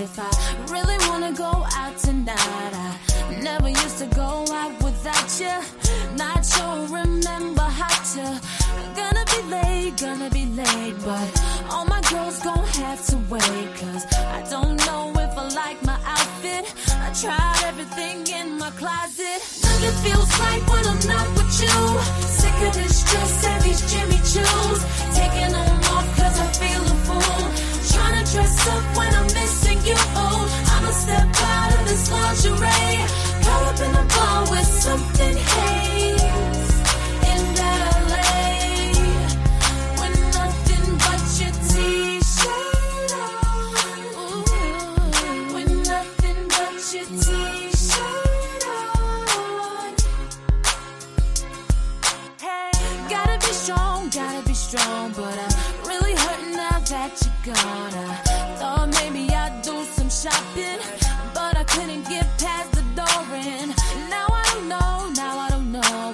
if I really wanna go out tonight. I never used to go out without you. Not sure, remember how to. Gonna be late, gonna be late, but all my girls gon' have to wait. Cause I don't know if I like my outfit. I tried everything in my closet. Nothing feels right when I'm not with you. Sick of this dress and these Jimmy lingerie. Caught up in the bar with something haze. In LA. With nothing but your t-shirt on. Ooh. With nothing but your t-shirt on. Hey, gotta be strong, gotta be strong, but I'm really hurting now that you're gone. I thought maybe I'd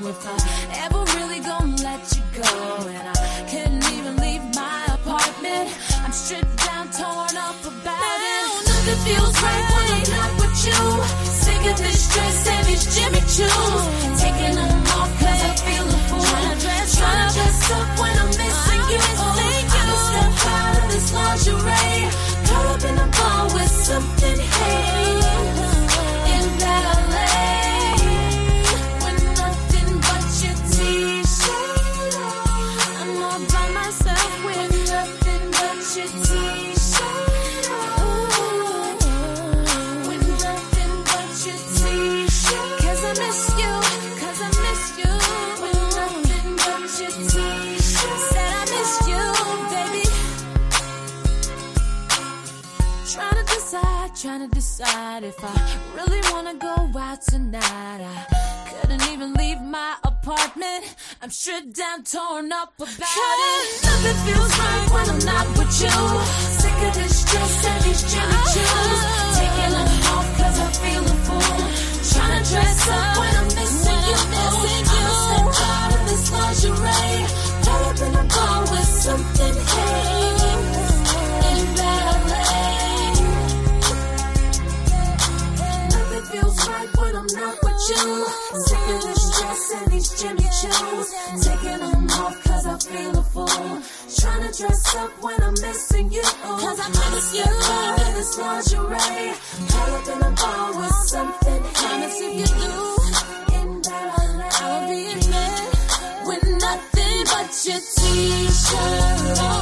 if I ever really gonna let you go. And I couldn't even leave my apartment. I'm stripped down, torn up about it. Nothing feels right when I'm not with you. Sick of this dress and these Jimmy Choos. Trying to decide, if I really wanna go out tonight. I couldn't even leave my apartment. I'm stripped down, torn up about it. Nothing feels right when I'm not with you. Sick of this You. Of this dress and these Jimmy Choos. Taking them off cause I feel a fool. Trying to dress up when I'm missing you. Cause I miss you. Out in this lingerie. Caught up in a bar with something Promise if you do. In LA. I'll be in bed with nothing but your t-shirt on.